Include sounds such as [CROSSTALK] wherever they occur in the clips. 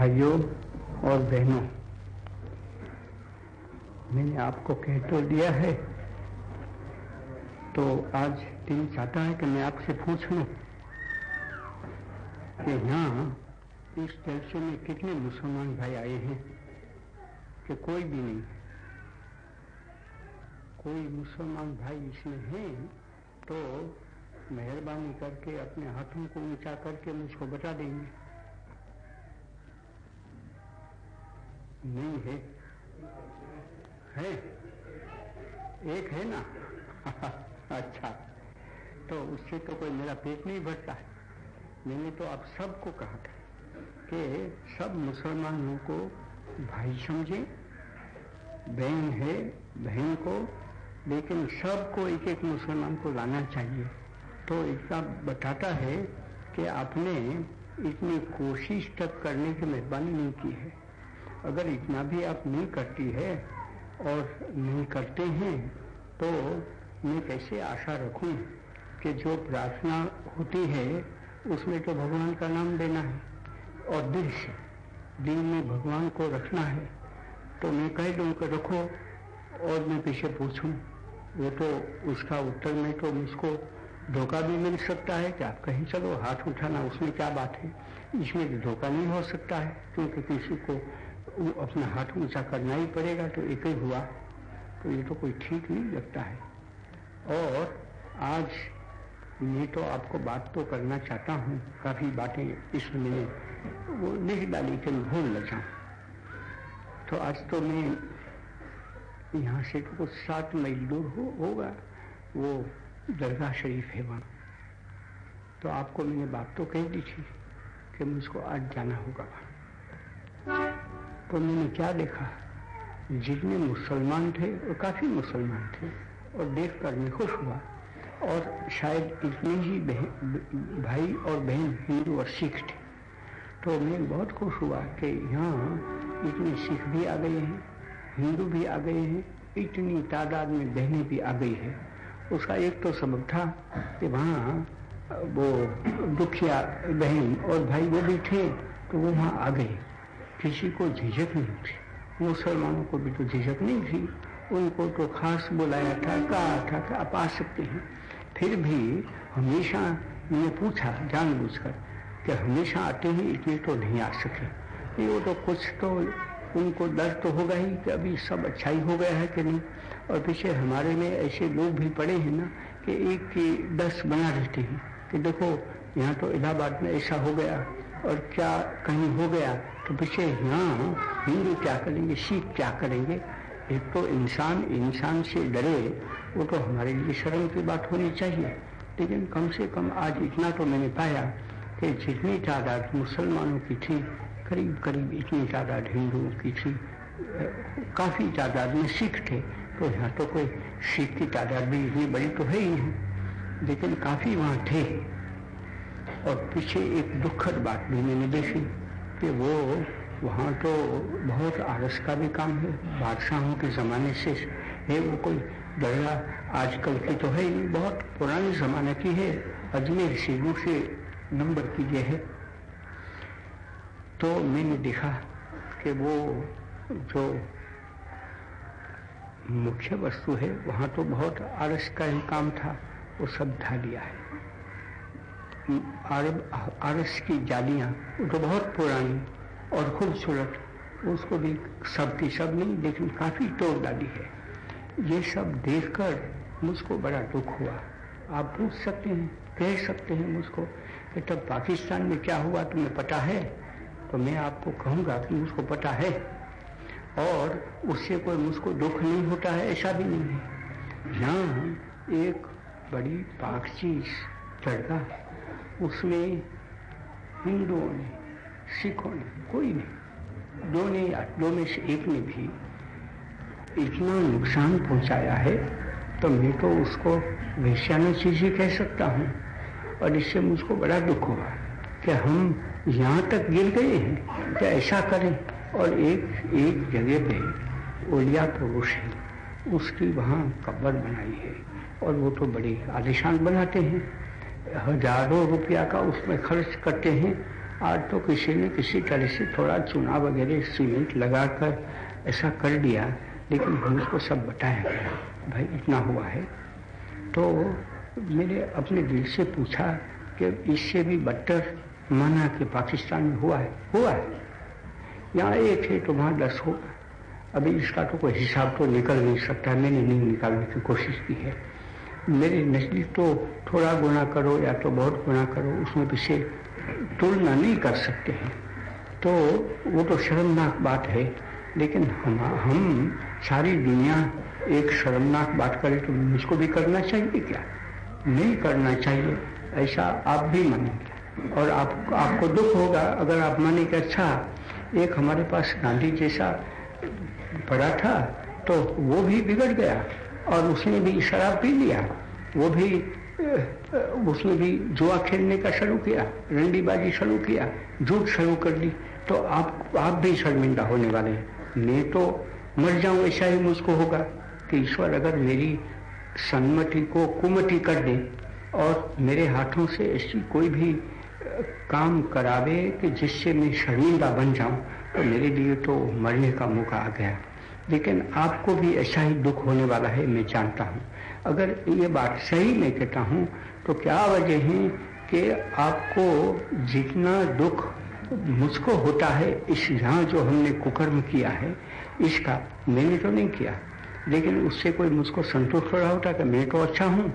भाइयों और बहनों, मैंने आपको कह तो दिया है। तो आज दिन चाहता है कि मैं आपसे पूछ लूँ कि यहाँ इस जलसे में कितने मुसलमान भाई आए हैं कि कोई भी नहीं कोई मुसलमान भाई इसमें है तो मेहरबानी करके अपने हाथों को ऊँचा करके मुझको बता देंगे। नहीं है। है। एक है ना? [LAUGHS] अच्छा। तो उससे तो कोई मेरा पेट नहीं भरता है। मैंने तो आप सबको कहा था कि सब मुसलमानों को भाई समझे, बहन है, बहन को, लेकिन सबको एक एक मुसलमान को लाना चाहिए। तो इतना बताता है कि आपने इतनी कोशिश तक करने की मेहरबानी नहीं की है। अगर इतना भी आप नहीं करती है और नहीं करते हैं तो मैं कैसे आशा रखूँ कि जो प्रार्थना होती है, उसमें तो भगवान का नाम देना है और दिल से दिल में भगवान को रखना है। तो मैं कह दूँ कि रखो और मैं पीछे पूछूँ। वो तो उसका उत्तर में तो मुझको धोखा भी मिल सकता है कि आप कहीं चलो, हाथ उठाना उसमें क्या बात है? इसमें धोखा नहीं हो सकता है, क्योंकि किसी को अपना हाथ ऊँचा करना ही पड़ेगा तो एक ही हुआ। तो ये तो कोई ठीक नहीं लगता है। और आज मैं तो आपको बात तो करना चाहता हूँ काफ़ी बातें इसमें मैंने वो लिख डाली कि भूल न तो आज तो मैं यहाँ से तो कुछ सात मील दूर हो, होगा वो दरगाह शरीफ है वहाँ। तो आपको मैंने बात तो कह दी थी कि मुझको आज जाना होगा। तो मैंने क्या देखा? जितने मुसलमान थे, और काफ़ी मुसलमान थे, और देख कर मैं खुश हुआ। और शायद इतने ही भाई और बहन हिंदू और सिख थे। तो मैं बहुत खुश हुआ कि यहाँ इतने सिख भी आ गए हैं, हिंदू भी आ गए हैं, इतनी तादाद में बहनें भी आ गई है। उसका एक तो सबक था कि वहाँ वो दुखिया बहन और भाई वो भी थे तो वो वहाँ आ गए। किसी को झिझक नहीं थी। मुसलमानों को भी तो झिझक नहीं थी। उनको तो खास बुलाया था, कहा था कि आप आ सकते हैं। फिर भी हमेशा मैंने पूछा, जानबूझकर, कि हमेशा आते ही, इतने तो नहीं आ सके। ये वो तो कुछ तो उनको डर तो होगा ही कि अभी सब अच्छाई हो गया है कि नहीं। और पीछे हमारे में ऐसे लोग भी पड़े हैं ना, कि एक की दस बना रहते हैं। कि देखो, यहाँ तो इलाहाबाद में ऐसा हो गया, और क्या कहीं हो गया तो पीछे यहाँ हिंदू क्या करेंगे सिख क्या करेंगे? एक तो इंसान इंसान से डरे, वो तो हमारे लिए शर्म की बात होनी चाहिए। लेकिन कम से कम आज इतना तो मैंने पाया कि जितनी तादाद मुसलमानों की थी, करीब करीब इतनी तादाद हिंदुओं की थी, काफ़ी तादाद में सिख थे तो यहाँ तो कोई सिख की तादाद भी इतनी बड़ी तो है ही नहीं, लेकिन काफ़ी वहाँ थे। और पीछे एक दुखद बात भी मैंने देखी। कि वो वहाँ तो बहुत आरस का भी काम है। बादशाहों के ज़माने से है वो कोई दरगाह आजकल की तो है ही बहुत पुराने ज़माने की है। अजमेर शेरों से नंबर की ये है। तो मैंने देखा कि वो जो मुख्य वस्तु है, वहाँ तो बहुत आरस का ही काम था। वो सब ढा लिया है। आरस की जालियाँ वो तो बहुत पुरानी और खूबसूरत, उसको भी सब की सब नहीं, लेकिन काफ़ी तोड़ डाली है। ये सब देखकर मुझको बड़ा दुख हुआ। आप पूछ सकते हैं, कह सकते हैं मुझको कि तब पाकिस्तान में क्या हुआ, तुम्हें पता है? तो मैं आपको कहूँगा कि मुझको पता है। और उससे कोई मुझको दुख नहीं होता है, ऐसा भी नहीं है। यहाँ एक बड़ी पाक चीज़ चढ़ा उसमें हिंदुओं ने, सिखों ने, कोई नहीं दो ने या दो में से एक ने भी इतना नुकसान पहुँचाया है तो मैं तो उसको वैश्यान चीज़ ही कह सकता हूँ। और इससे मुझको बड़ा दुख हुआ कि हम यहाँ तक गिर गए हैं कि ऐसा करें? और एक एक जगह पे ओलिया पुरुष है, उसकी वहाँ कब्र बनाई है, और वो तो बड़ी आलिशान बनाते हैं। हज़ारों रुपया का उसमें खर्च करते हैं। आज तो किसी ने किसी तरह से थोड़ा चुना वगैरह, सीमेंट लगाकर ऐसा कर दिया, लेकिन मुझको सब बताया गया, भाई इतना हुआ है। तो मैंने अपने दिल से पूछा कि इससे भी बदतर माना कि पाकिस्तान में हुआ है। हुआ है। यहाँ एक है तो वहाँ दस होगा। अभी इसका तो कोई हिसाब तो निकल नहीं सकता। मैंने नहीं निकालने की कोशिश की है। मेरे नज़दीक तो थोड़ा गुना करो या तो बहुत गुना करो, उसमें पीछे तुलना नहीं कर सकते हैं। तो वो तो शर्मनाक बात है, लेकिन हम हम सारी दुनिया एक शर्मनाक बात करे तो मुझको भी करना चाहिए क्या? नहीं करना चाहिए, ऐसा आप भी मानेंगे। और आप, आपको दुख होगा अगर आप माने कि अच्छा एक हमारे पास गांधी जैसा पड़ा था तो वो भी बिगड़ गया और उसने भी शराब पी लिया। वो भी उसने भी जुआ खेलने का शुरू किया, रंडीबाजी शुरू किया, झूठ शुरू कर दी तो आप आप भी शर्मिंदा होने वाले हैं। मैं तो मर जाऊँ, ऐसा ही मुझको होगा कि ईश्वर अगर मेरी सन्मति को कुमति कर दे और मेरे हाथों से ऐसी कोई भी काम करावे कि जिससे मैं शर्मिंदा बन जाऊँ तो मेरे लिए तो मरने का मौका आ गया। लेकिन आपको भी ऐसा ही दुख होने वाला है, मैं जानता हूँ। अगर ये बात सही मैं कहता हूँ तो क्या वजह है कि आपको जितना दुख मुझको होता है, इस यहाँ जो हमने कुकर्म किया है, इसका मैंने तो नहीं किया। लेकिन उससे कोई मुझको संतोष थोड़ा होता कि मैं तो अच्छा हूँ।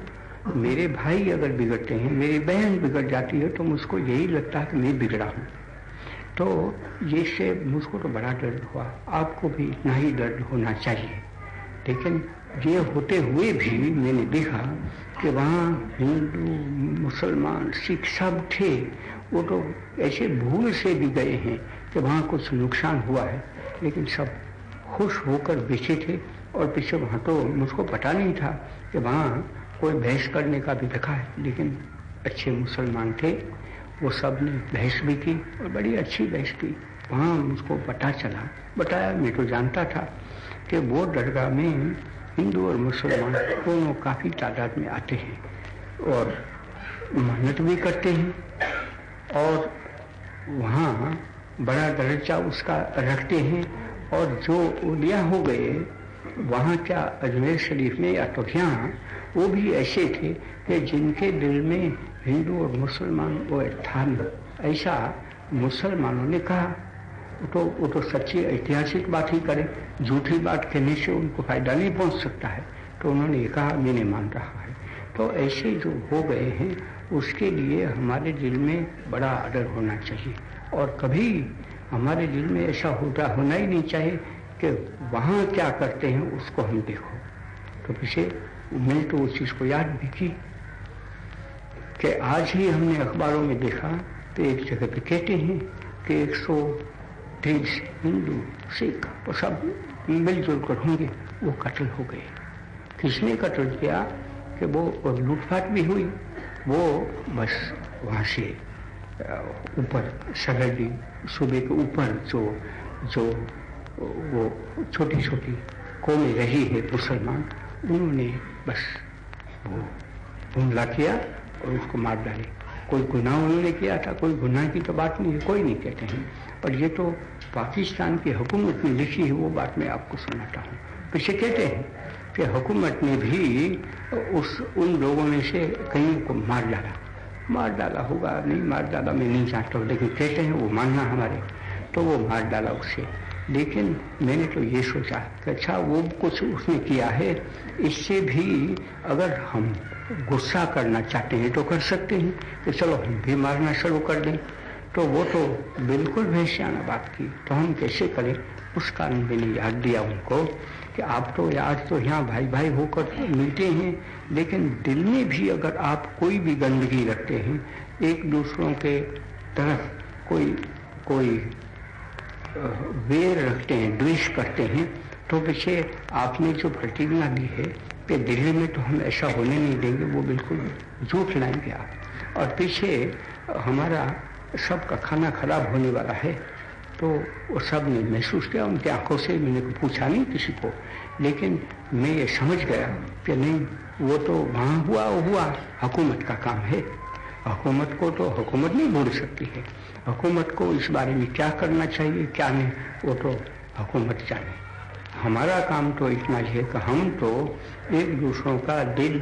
मेरे भाई अगर बिगड़ते हैं, मेरी बहन बिगड़ जाती है तो मुझको यही लगता है कि मैं बिगड़ा हूँ। तो ये से मुझको तो बड़ा दर्द हुआ। आपको भी इतना ही दर्द होना चाहिए। लेकिन ये होते हुए भी मैंने देखा कि वहाँ हिंदू, मुसलमान, सिख सब थे। वो तो ऐसे भूल से भी गए हैं कि वहाँ कुछ नुकसान हुआ है। लेकिन सब खुश होकर बेचे थे और पीछे वहाँ तो मुझको पता नहीं था कि वहाँ कोई बहस करने का भी देखा है। लेकिन अच्छे मुसलमान थे। वो सबने बहस भी की और बड़ी अच्छी बहस की। वहाँ मुझको पता चला। बताया, मैं तो जानता था कि वो दरगाह में हिंदू और मुसलमान दोनों काफ़ी तादाद में आते हैं और मेहनत भी करते हैं और वहाँ बड़ा दर्जा उसका रखते हैं और जो उलिया हो गए, वहाँ क्या अजमेर शरीफ में या तो यहाँ वो भी ऐसे थे कि जिनके दिल में हिंदू और मुसलमान वो था ऐसा मुसलमानों ने कहा। तो वो तो सच्ची ऐतिहासिक बात ही करें। झूठी बात कहने से उनको फ़ायदा नहीं पहुँच सकता है। तो उन्होंने ये कहा मैं नहीं मान रहा है। तो ऐसे जो हो गए हैं, उसके लिए हमारे दिल में बड़ा आदर होना चाहिए। और कभी हमारे दिल में ऐसा होता होना ही नहीं चाहिए कि वहाँ क्या करते हैं, उसको हम देखो। तो पीछे मैं तो उस चीज़ को याद भी की कि आज ही हमने अखबारों में देखा तो एक जगह पे कहते हैं कि एक सौ तेईस हिंदू, सिख, वो सब मिलजुल कर होंगे, वो कत्ल हो गए। किसने कत्ल किया? कि वो लूटपाट भी हुई। वो बस वहाँ से ऊपर सरहदी सूबे के ऊपर जो जो वो छोटी छोटी कौमें रही है मुसलमान, उन्होंने बस वो हमला किया और उसको मार डाले। कोई गुनाह उन्होंने किया था, कोई गुनाह की तो बात नहीं है, कोई नहीं कहते हैं। पर ये तो पाकिस्तान की हुकूमत ने लिखी है, वो बात मैं आपको सुनाता हूँ। पीछे कहते हैं कि हुकूमत ने भी उस, उन लोगों में से कहीं को मार डाला। मार डाला होगा, नहीं मार डाला मैं नहीं जानता हूँ, लेकिन कहते हैं वो मानना हमारे तो वो मार डाला उसे। लेकिन मैंने तो ये सोचा कि अच्छा वो कुछ उसने किया है, इससे भी अगर हम गुस्सा करना चाहते हैं तो कर सकते हैं। कि चलो हम भी मारना शुरू कर दें। तो वो तो बिल्कुल भैंसियाना बात की। तो हम कैसे करें? उस कारण मैंने याद दिया उनको कि आप तो आज तो यहाँ भाई भाई होकर मिलते हैं। लेकिन दिल में भी अगर आप कोई भी गंदगी रखते हैं, एक दूसरों के तरफ़ कोई कोई वेर रखते हैं, द्वेष करते हैं तो पीछे आपने जो प्रतिज्ञा ली है कि दिल्ली में तो हम ऐसा होने नहीं देंगे, वो बिल्कुल झूठ लाएँगे आप और पीछे हमारा सबका खाना खराब होने वाला है तो वो सबने महसूस किया, उनकी आँखों से मैंने पूछा नहीं किसी को। लेकिन मैं ये समझ गया कि नहीं, वो तो वहाँ हुआ, वो हुआ। हुकूमत का काम है। हुकूमत को तो हुकूमत नहीं भूल सकती है। हुकूमत को इस बारे में क्या करना चाहिए, क्या नहीं, वो तो हुकूमत जाने। हमारा काम तो इतना है कि हम तो एक दूसरों का दिल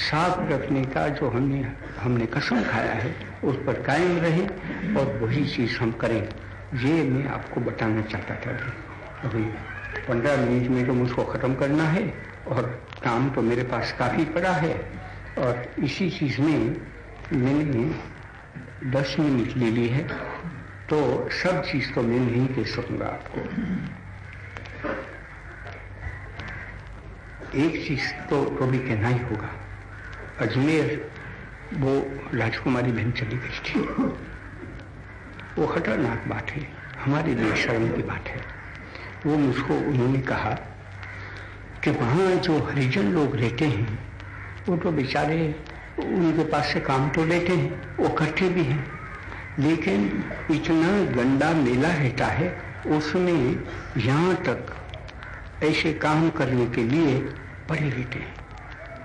साफ़ रखने का जो हमने हमने कसम खाया है, उस पर कायम रहे और वही चीज़ हम करें। ये मैं आपको बताना चाहता था अभी पंद्रह मिनट में तो मुझको ख़त्म करना है और काम तो मेरे पास काफ़ी पड़ा है। और इसी चीज़ में मैंने दस मिनट ले ली है तो सब चीज़ तो मैं नहीं कह सकूँगा आपको। एक चीज़ तो तो कहना ही होगा। अजमेर, वो राजकुमारी बहन चली गई थी। वो खतरनाक बात है। हमारे लिए शर्म की बात है। वो मुझको, उन्होंने कहा कि वहाँ जो हरिजन लोग रहते हैं, वो तो बेचारे उनके पास से काम तो लेते हैं, वो करते भी हैं। लेकिन इतना गंदा मेला रहता है, उसमें यहाँ तक ऐसे काम करने के लिए पड़े रहते हैं।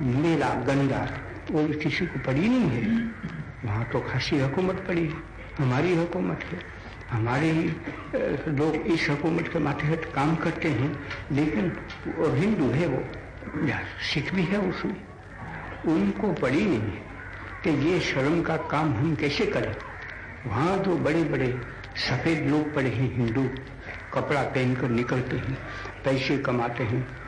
मेला गंदा वो किसी को पड़ी नहीं है। वहाँ तो खासी हुकूमत पड़ी है। हमारी हुकूमत है। हमारे ही लोग इस हुकूमत के मातहत काम करते हैं, लेकिन और हिंदू है वो, या सिख भी है उसमें। उनको पड़ी नहीं है कि ये शर्म का काम हम कैसे करें। वहाँ तो बड़े बड़े सफ़ेद लोग पड़े हैं हिंदू। कपड़ा पहन कर निकलते हैं, पैसे कमाते हैं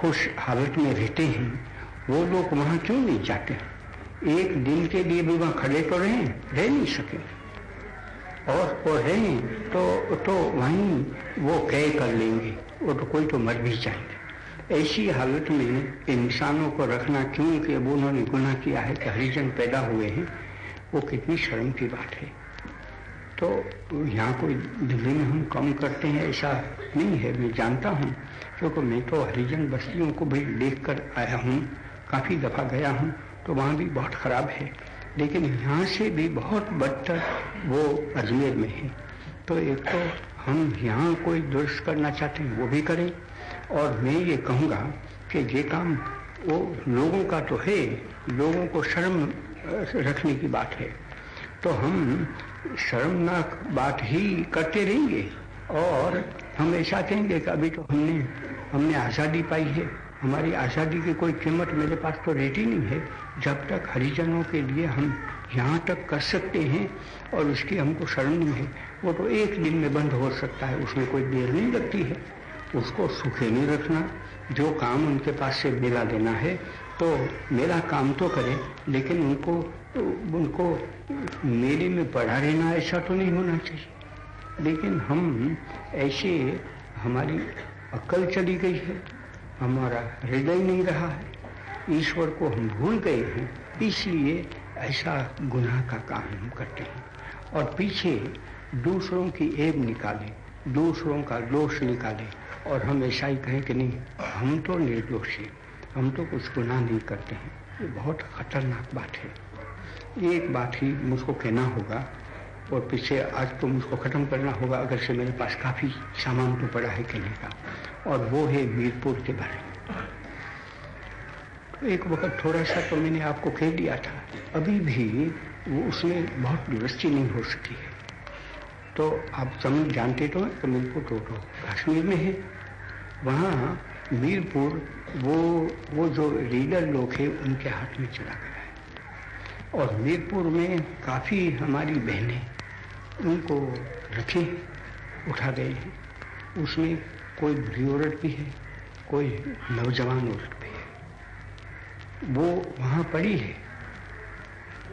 खुश हालत में रहते हैं। वो लोग वहाँ क्यों नहीं जाते? एक दिन के लिए भी वहाँ खड़े तो रहे, रह नहीं सके। और वो रहे तो तो वहीं वो कह कर लेंगे, वो तो कोई तो मर भी जाएँगे। ऐसी हालत में इंसानों को रखना क्यों? कि अब उन्होंने गुनाह किया है कि हरिजन पैदा हुए हैं, वो कितनी शर्म की बात है। तो यहाँ कोई दिल्ली में हम कम करते हैं, ऐसा नहीं है, मैं जानता हूँ। क्योंकि मैं तो हरिजन बस्तियों को भी देख कर आया हूँ, काफ़ी दफ़ा गया हूँ तो वहाँ भी बहुत ख़राब है। लेकिन यहाँ से भी बहुत बदतर वो अजमेर में है। तो एक तो हम यहाँ कोई दुरुस्त करना चाहते हैं, वो भी करें। और मैं ये कहूँगा कि ये काम वो लोगों का तो है, लोगों को शर्म रखने की बात है। तो हम शर्मनाक बात ही करते रहेंगे और हम ऐसा कहेंगे कि अभी तो हमने हमने आज़ादी पाई है। हमारी आज़ादी की कोई कीमत मेरे पास तो रहती नहीं है। जब तक हरिजनों के लिए हम यहाँ तक कर सकते हैं और उसकी हमको शरण नहीं है, वो तो एक दिन में बंद हो सकता है, उसमें कोई देर नहीं लगती है। उसको सुखे नहीं रखना, जो काम उनके पास से मिला देना है तो मेरा काम तो करें, लेकिन उनको उनको मेरे में पढ़ा रहना ऐसा तो नहीं होना चाहिए। लेकिन हम ऐसे, हमारी अक्ल चली गई है, हमारा हृदय नहीं रहा है, ईश्वर को हम भूल गए हैं, इसलिए ऐसा गुनाह का काम हम करते हैं। और पीछे दूसरों की एब निकाले, दूसरों का दोष निकाले, और हम ऐसा ही कहें कि नहीं, हम तो निर्दोष हैं, हम तो कुछ गुनाह नहीं करते हैं। ये बहुत खतरनाक बात है। एक बात ही मुझको कहना होगा और पीछे आज तो मुझको ख़त्म करना होगा, अगर से मेरे पास काफ़ी सामान तो पड़ा है कहने का। और वो है मीरपुर के बारे में। तो एक वक्त थोड़ा सा तो मैंने आपको कह दिया था, अभी भी वो उसमें बहुत दुरुस्ती नहीं हो सकी है। तो आप समझ जानते तो हैं तो मीरपुर तो कश्मीर में है। वहाँ मीरपुर, वो वो जो रीडर लोग हैं, उनके हाथ में चला गया। और मीरपुर में काफ़ी हमारी बहनें उनको रखे, उठा गए हैं। उसमें कोई बुरी औरत भी है, कोई नौजवान औरत भी है। वो वहाँ पड़ी है।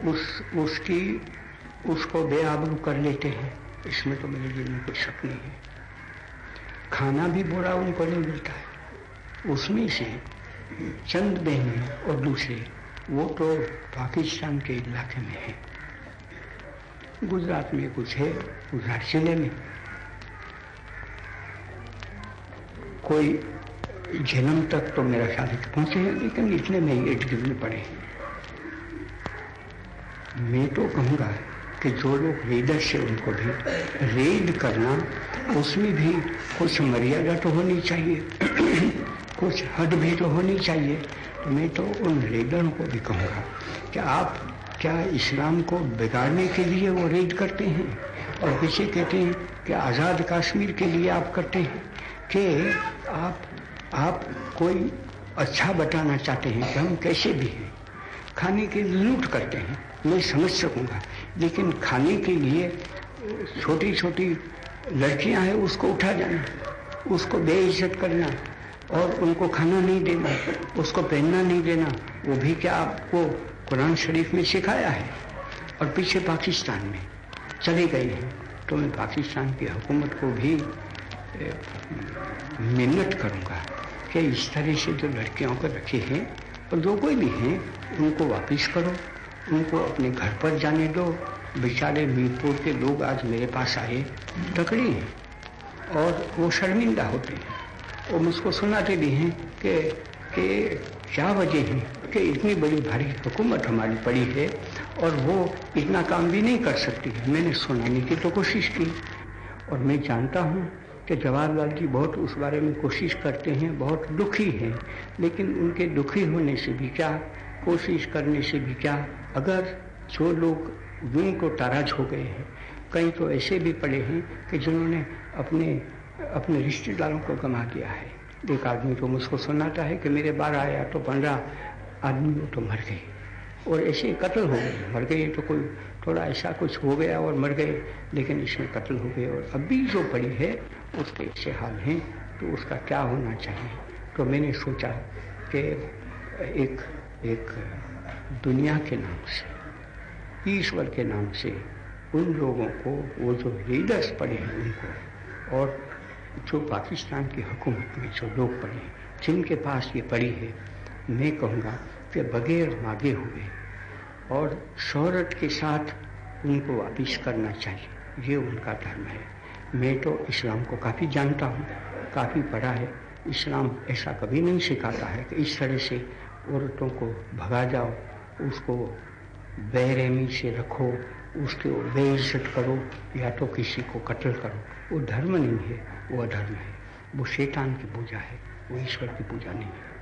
उस, उसकी, उसको बेआबरू कर लेते हैं। इसमें तो मेरे दिल में कोई शक नहीं है। खाना भी बुरा उनको नहीं मिलता है। उसमें से चंद बहने और दूसरे वो तो पाकिस्तान के इलाके में है। गुजरात में कुछ है, गुजरात ज़िले में। कोई जन्म तक तो मेरा शादी पहुँचे हैं, लेकिन इतने में ही इर्द गिर्द पड़े मैं तो कहूँगा कि जो लोग रीडर से उनको भी रेड करना, उसमें भी कुछ मर्यादा तो होनी चाहिए, [CLEARS THROAT] कुछ हद भी तो होनी चाहिए। मैं तो उन रेडरों को भी कहूँगा कि आप क्या इस्लाम को बिगाड़ने के लिए वो रेड करते हैं? और पीछे कहते हैं कि आज़ाद कश्मीर के लिए आप करते हैं कि आप आप कोई अच्छा बताना चाहते हैं कि हम कैसे भी हैं? खाने के लूट करते हैं। मैं समझ सकूँगा, लेकिन खाने के लिए छोटी छोटी लड़कियाँ हैं, उसको उठा जाना, उसको बेइज्जत करना और उनको खाना नहीं देना, उसको पहनना नहीं देना, वो भी क्या आपको कुरान शरीफ में सिखाया है? और पीछे पाकिस्तान में चले गए हैं तो मैं पाकिस्तान की हुकूमत को भी मिन्नत करूँगा कि इस तरह से जो लड़कियों को रखे हैं, और जो कोई भी हैं, उनको वापस करो, उनको अपने घर पर जाने दो। बेचारे मीरपुर के लोग आज मेरे पास आए टकड़ी हैं, और वो शर्मिंदा होते हैं। और मुझको सुनाते भी हैं कि कि क्या वजह है कि इतनी बड़ी भारी हुकूमत हमारी पड़ी है और वो इतना काम भी नहीं कर सकती है। मैंने सुनाने की तो कोशिश की और मैं जानता हूँ कि जवाहरलाल जी बहुत उस बारे में कोशिश करते हैं, बहुत दुखी हैं, लेकिन उनके दुखी होने से भी क्या, कोशिश करने से भी क्या, अगर जो लोग यूँ को ताराज हो गए हैं, कई तो ऐसे भी पड़े हैं कि जिन्होंने अपने अपने रिश्तेदारों को गंवा दिया है। एक आदमी तो मुझको सुनाता है कि मेरे बार आया तो पंद्रह आदमी तो मर गए। और ऐसे कत्ल हो गए। मर गए तो कोई थोड़ा ऐसा कुछ हो गया और मर गए, लेकिन इसमें कत्ल हो गए। और अभी जो पड़ी है, उसके ऐसे हाल हैं तो उसका क्या होना चाहिए? तो मैंने सोचा कि एक एक दुनिया के नाम से, ईश्वर के नाम से उन लोगों को वो जो लीडर्स पड़े हैं उनको, और जो पाकिस्तान की हुकूमत में जो लोग पड़े जिनके पास ये पड़ी है, मैं कहूँगा कि बगैर मांगे हुए और शहरत के साथ उनको वापिस करना चाहिए। ये उनका धर्म है। मैं तो इस्लाम को काफ़ी जानता हूँ, काफ़ी पढ़ा है। इस्लाम ऐसा कभी नहीं सिखाता है कि इस तरह से औरतों को भगा जाओ, उसको बेरहमी से रखो उसके बेइज्जत करो या तो किसी को कत्ल करो। वो धर्म नहीं है, वो अधर्म है। वो शैतान की पूजा है, वो ईश्वर की पूजा नहीं है।